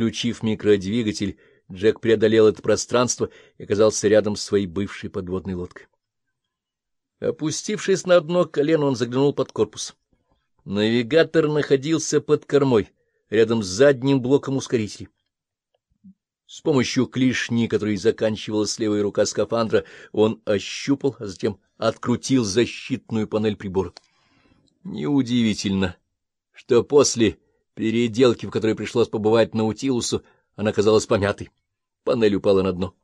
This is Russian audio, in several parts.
Включив микродвигатель, Джек преодолел это пространство и оказался рядом с своей бывшей подводной лодкой. Опустившись на одно колено, он заглянул под корпус. Навигатор находился под кормой, рядом с задним блоком ускорителей. С помощью клешни, которой заканчивалась левая рука скафандра, он ощупал, а затем открутил защитную панель прибора. Неудивительно, что после переделки, в которой пришлось побывать Наутилусу, она казалась помятой. Панель упала на дно.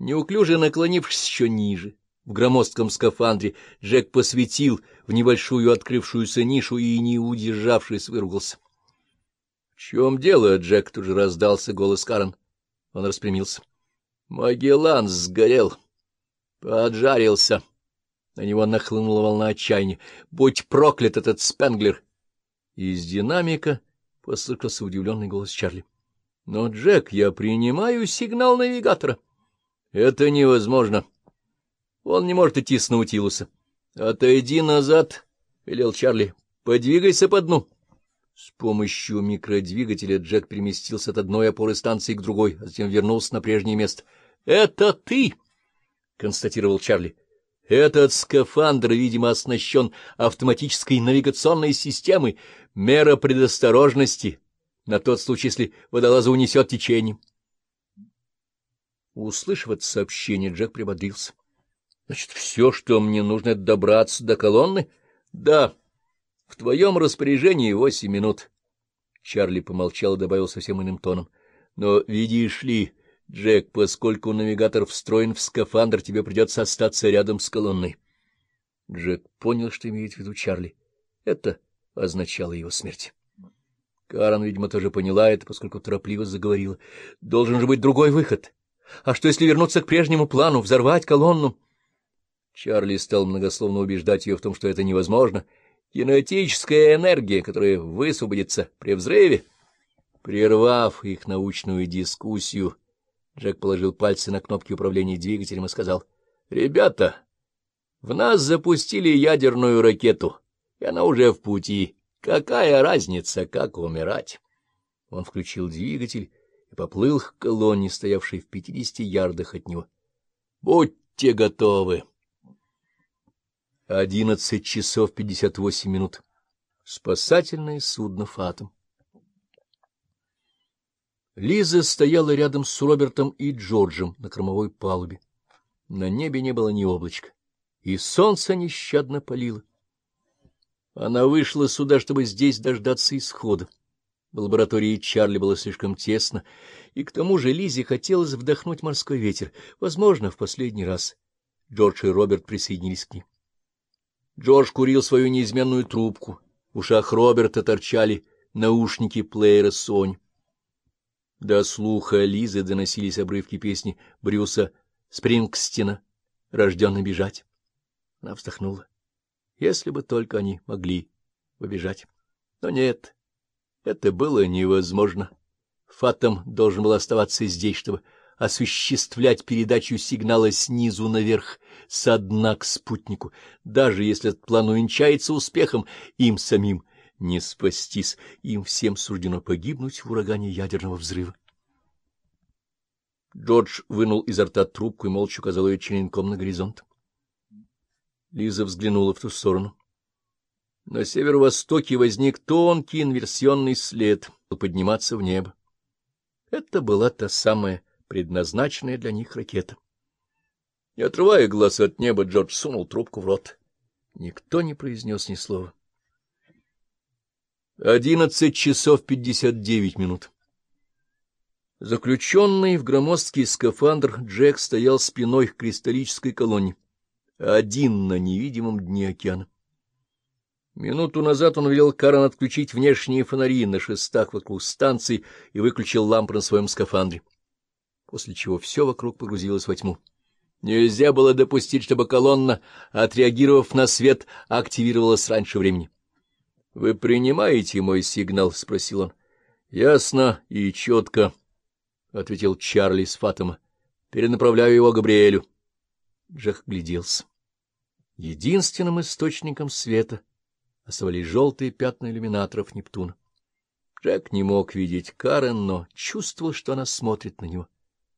Неуклюже наклонившись еще ниже, в громоздком скафандре, Джек посветил в небольшую открывшуюся нишу и, не удержавшись, выругался. — В чем дело, Джек? — тут же раздался голос Карен. Он распрямился. — Магеллан сгорел. Поджарился. На него нахлынула волна отчаяния. — Будь проклят этот Спенглер! Из динамика послышался удивленный голос Чарли. — Но, Джек, я принимаю сигнал навигатора. — Это невозможно. Он не может идти с Наутилуса. — Отойди назад, — велел Чарли. — Подвигайся по дну. С помощью микродвигателя Джек переместился от одной опоры станции к другой, а затем вернулся на прежнее место. — Это ты! — констатировал Чарли. — Этот скафандр, видимо, оснащен автоматической навигационной системой. Мера предосторожности на тот случай, если водолаза унесет течением. Услышав это сообщение, Джек прибодрился. — Значит, все, что мне нужно, — это добраться до колонны? — Да. В твоем распоряжении восемь минут. Чарли помолчал и добавил совсем иным тоном. — Но, видишь ли, Джек, поскольку навигатор встроен в скафандр, тебе придется остаться рядом с колонной. Джек понял, что имеет в виду Чарли. Это означало его смерть. Карен, видимо, тоже поняла это, поскольку торопливо заговорила. Должен же быть другой выход. А что, если вернуться к прежнему плану, взорвать колонну? Чарли стал многословно убеждать ее в том, что это невозможно. Кинетическая энергия, которая высвободится при взрыве. Прервав их научную дискуссию, Джек положил пальцы на кнопки управления двигателем и сказал, — Ребята, в нас запустили ядерную ракету, и она уже в пути. Какая разница, как умирать? Он включил двигатель и поплыл к колонне, стоявшей в пятидесяти ярдах от него. — Будьте готовы! Одиннадцать часов пятьдесят восемь минут. Спасательное судно «Фатом». Лиза стояла рядом с Робертом и Джорджем на кормовой палубе. На небе не было ни облачка, и солнце нещадно палило. Она вышла сюда, чтобы здесь дождаться исхода. В лаборатории Чарли было слишком тесно, и к тому же Лизе хотелось вдохнуть морской ветер, возможно, в последний раз. Джордж и Роберт присоединились к ним. Джордж курил свою неизменную трубку, в ушах Роберта торчали наушники плеера Сонь. До слуха Лизы доносились обрывки песни Брюса Спрингстина «Рожденный бежать». Она вздохнула. Если бы только они могли побежать. Но нет, это было невозможно. Фатом должен был оставаться здесь, чтобы осуществлять передачу сигнала снизу наверх, со дна к спутнику. Даже если этот план увенчается успехом, им самим не спастись, им всем суждено погибнуть в урагане ядерного взрыва. Джордж вынул изо рта трубку и молча указал ее черенком на горизонт. Лиза взглянула в ту сторону. На северо-востоке возник тонкий инверсионный след, подниматься в небо. Это была та самая предназначенная для них ракета. Не отрывая глаз от неба, Джордж сунул трубку в рот. Никто не произнес ни слова. Одиннадцать часов пятьдесят девять минут. Заключенный в громоздкий скафандр, Джек стоял спиной к кристаллической колонне один на невидимом дне океана. Минуту назад он велел Карен отключить внешние фонари на шестах вокруг станции и выключил лампы на своем скафандре, после чего все вокруг погрузилось во тьму. Нельзя было допустить, чтобы колонна, отреагировав на свет, активировалась раньше времени. — Вы принимаете мой сигнал? — спросил он. — Ясно и четко, — ответил Чарли с Фатома. — Перенаправляю его Габриэлю. Джек гляделся. Единственным источником света оставались желтые пятна иллюминаторов Нептуна. Джек не мог видеть Карен, но чувствовал, что она смотрит на него.